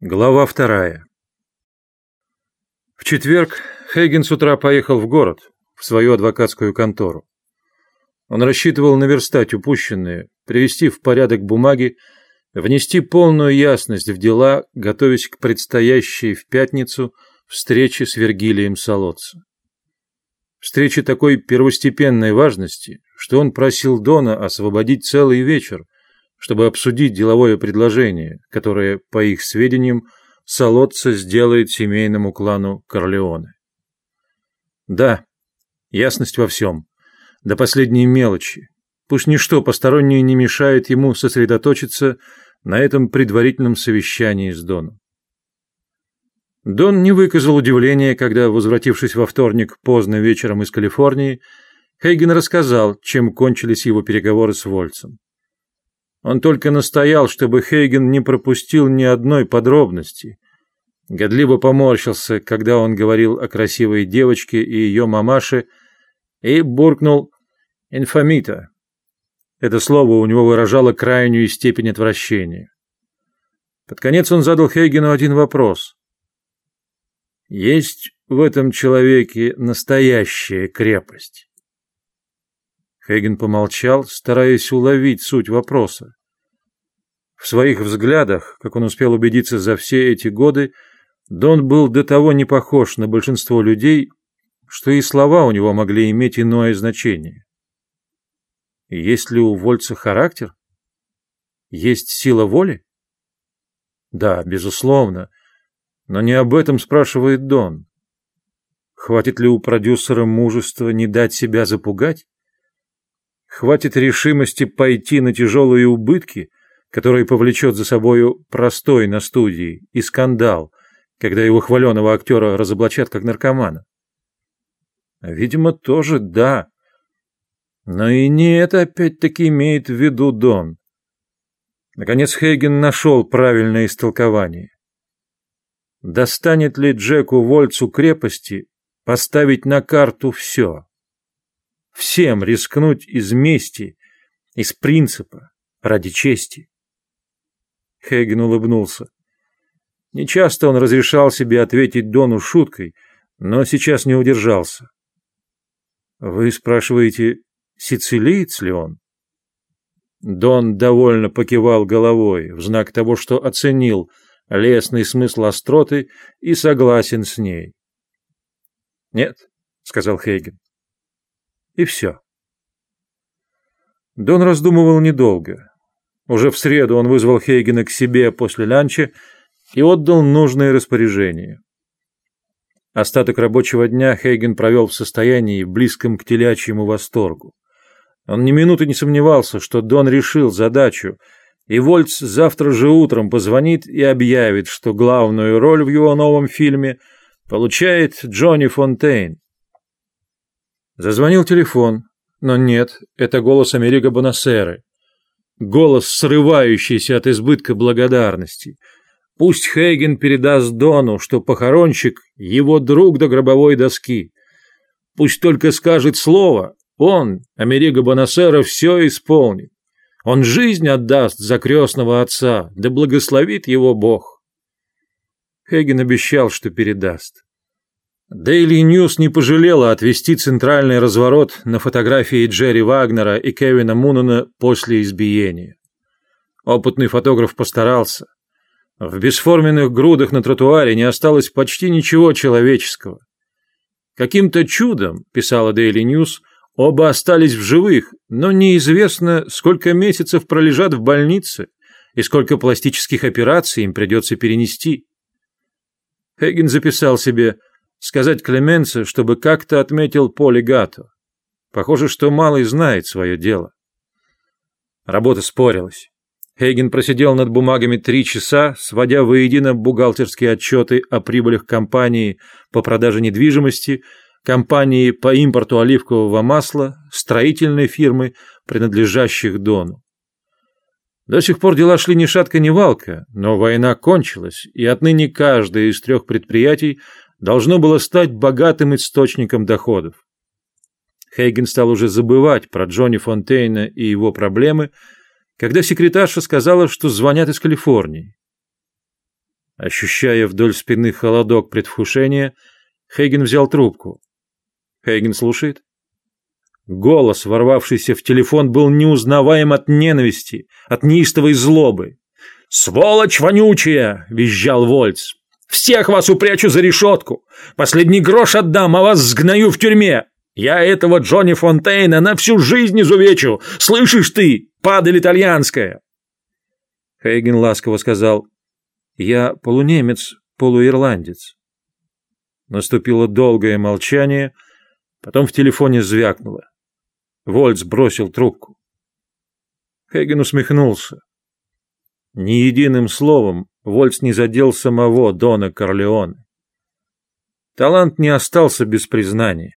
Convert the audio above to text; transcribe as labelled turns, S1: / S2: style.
S1: Глава вторая. В четверг Хейген с утра поехал в город, в свою адвокатскую контору. Он рассчитывал наверстать упущенное, привести в порядок бумаги, внести полную ясность в дела, готовясь к предстоящей в пятницу встрече с Вергилием Солоца. Встрече такой первостепенной важности, что он просил Дона освободить целый вечер – чтобы обсудить деловое предложение, которое, по их сведениям, Солодца сделает семейному клану Корлеоне. Да, ясность во всем, до последней мелочи. Пусть ничто постороннее не мешает ему сосредоточиться на этом предварительном совещании с Доном. Дон не выказал удивления, когда, возвратившись во вторник поздно вечером из Калифорнии, Хейген рассказал, чем кончились его переговоры с Вольцем. Он только настоял, чтобы Хейген не пропустил ни одной подробности. Годливо поморщился, когда он говорил о красивой девочке и ее мамаше, и буркнул «инфамита». Это слово у него выражало крайнюю степень отвращения. Под конец он задал Хейгену один вопрос. «Есть в этом человеке настоящая крепость?» Хейген помолчал, стараясь уловить суть вопроса. В своих взглядах, как он успел убедиться за все эти годы, Дон был до того не похож на большинство людей, что и слова у него могли иметь иное значение. Есть ли у Вольца характер? Есть сила воли? Да, безусловно, но не об этом спрашивает Дон. Хватит ли у продюсера мужества не дать себя запугать? Хватит решимости пойти на тяжелые убытки, которые повлечет за собою простой на студии и скандал, когда его хваленого актера разоблачат как наркомана. Видимо, тоже да. Но и не это опять-таки имеет в виду Дон. Наконец Хейген нашел правильное истолкование. Достанет ли Джеку Вольцу крепости поставить на карту все? Всем рискнуть из мести, из принципа, ради чести. Хейген улыбнулся. Нечасто он разрешал себе ответить Дону шуткой, но сейчас не удержался. «Вы спрашиваете, сицилиец ли он?» Дон довольно покивал головой в знак того, что оценил лесный смысл остроты и согласен с ней. «Нет», — сказал Хейген. И все. Дон раздумывал недолго. Уже в среду он вызвал Хейгена к себе после ланча и отдал нужные распоряжения. Остаток рабочего дня Хейген провел в состоянии, близком к телячьему восторгу. Он ни минуты не сомневался, что Дон решил задачу, и Вольц завтра же утром позвонит и объявит, что главную роль в его новом фильме получает Джонни Фонтейн. Зазвонил телефон, но нет, это голос Америго Бонасеры. Голос, срывающийся от избытка благодарности. Пусть Хейген передаст Дону, что похоронщик — его друг до гробовой доски. Пусть только скажет слово, он, Америго Бонасера, все исполнит. Он жизнь отдаст за крестного отца, да благословит его Бог. Хейген обещал, что передаст. Daily News не пожалела отвести центральный разворот на фотографии Джерри Вагнера и Кевина Мунана после избиения. Опытный фотограф постарался. В бесформенных грудах на тротуаре не осталось почти ничего человеческого. Каким-то чудом, писала Daily News, оба остались в живых, но неизвестно, сколько месяцев пролежат в больнице и сколько пластических операций им придется перенести. Хейген записал себе Сказать Клеменце, чтобы как-то отметил Поли Гато. Похоже, что малый знает свое дело. Работа спорилась. Хейген просидел над бумагами три часа, сводя воедино бухгалтерские отчеты о прибылях компании по продаже недвижимости, компании по импорту оливкового масла, строительной фирмы, принадлежащих Дону. До сих пор дела шли ни шатка, ни валка, но война кончилась, и отныне каждое из трех предприятий должно было стать богатым источником доходов. Хейген стал уже забывать про Джонни Фонтейна и его проблемы, когда секретарша сказала, что звонят из Калифорнии. Ощущая вдоль спины холодок предвкушения, Хейген взял трубку. Хейген слушает. Голос, ворвавшийся в телефон, был неузнаваем от ненависти, от неистовой злобы. «Сволочь вонючая!» – визжал Вольц. «Всех вас упрячу за решетку! Последний грош отдам, а вас сгною в тюрьме! Я этого Джонни Фонтейна на всю жизнь изувечу! Слышишь ты, падаль итальянская!» Хейген ласково сказал, «Я полунемец, полуирландец». Наступило долгое молчание, потом в телефоне звякнуло. Вольц бросил трубку. Хейген усмехнулся. Ни единым словом Вольц не задел самого Дона Корлеоне. Талант не остался без признания.